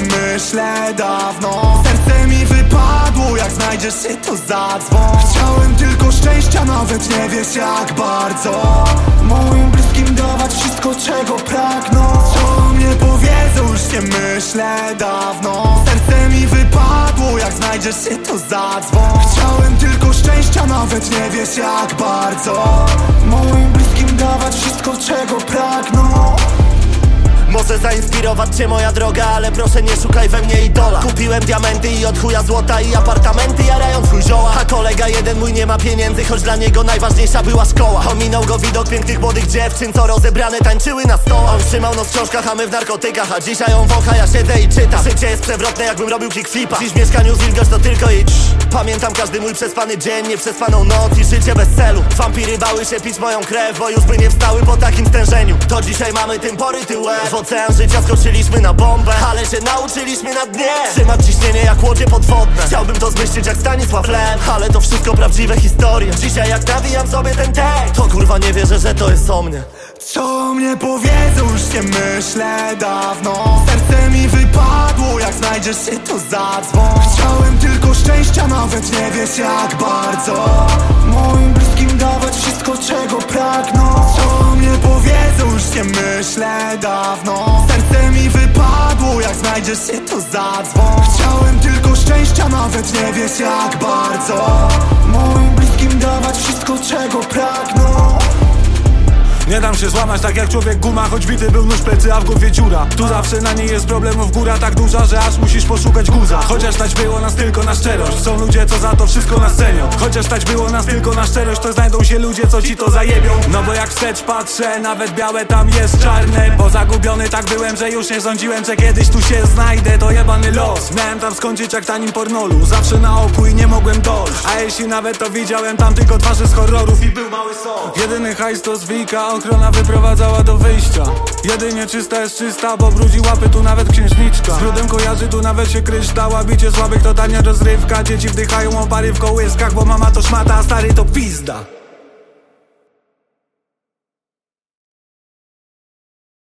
myślę dawno. Serce mi wypadło, jak znajdziesz się to zadzwon Chciałem tylko szczęścia, nawet nie wiesz jak bardzo. Moim bliskim dawać wszystko czego pragną Co mnie powiedzą, już nie myślę dawno. Serce mi wypadło, jak znajdziesz się to zadzwon Chciałem tylko szczęścia, nawet nie wiesz jak bardzo. Moim bliskim dawać wszystko czego pragną Może zainspirować cię moja droga, ale proszę nie szukaj we mnie idola. Kupiłem diamenty i od chuja złota i apartamenty jarając chuj zioła. A kolega jeden mój nie ma pieniędzy, choć dla niego najważniejsza była szkoła. Ominął go widok pięknych młodych dziewczyn, co rozebrane tańczyły na stołach. On trzymał nos w książkach, a my w narkotykach, a dzisiaj on wącha, ja siedzę i czytam. Życie jest przewrotne, jakbym robił kickflipa Dziś w mieszkaniu wilgoć to tylko i. Pamiętam każdy mój przespany dzień, nieprzespaną noc i życie bez celu. Wampiry bały się pić moją krew, bo już by nie wstały po takim stężeniu. To dzisiaj mamy tym poryty łeb W ocean życia skoczyliśmy na bombę. Ale się nauczyliśmy na dnie. Trzymać ciśnienie jak łodzie podwodne. Chciałbym to zmyślić jak Stanisław Lem. Ale to wszystko prawdziwe historie. Dzisiaj jak nawijam sobie ten tekst To kurwa nie wierzę, że to jest o mnie. Co mnie powiedzą, już nie myślę dawno. Serce mi wypadło, jak znajdziesz się to zadzwon Chciałem tylko szczęścia, nawet nie wiesz jak bardzo nie myślę dawno. Serce mi wypadło, jak znajdziesz się to zadzwon Chciałem tylko szczęścia, nawet nie wiesz jak bardzo. Moim Dam się złamać tak jak człowiek guma Choć bity był nóż plecy, a w głowie dziura. Tu zawsze na niej jest problemów góra tak duża, że aż musisz poszukać guza. Chociaż stać było nas tylko na szczerość. Są ludzie, co za to wszystko nas cenią. Chociaż stać było nas tylko na szczerość To znajdą się ludzie, co ci to zajebią. No bo jak wstecz patrzę, nawet białe tam jest czarne zagubiony tak byłem, że już nie sądziłem, że kiedyś tu się znajdę. To jebany los Miałem tam skończyć jak tanim pornolu. Zawsze na oku i nie mogłem dojść. A jeśli nawet to widziałem tam tylko twarze z horrorów i był mały sąd Jedyny hajs to zwika, ochrona wyprowadzała do wyjścia. Jedynie czysta jest czysta, bo brudzi łapy tu nawet księżniczka. Z brudem kojarzy tu nawet się kryształa Bicie słabych to tania rozrywka. Dzieci wdychają opary w kołyskach, bo mama to szmata, a stary to pizda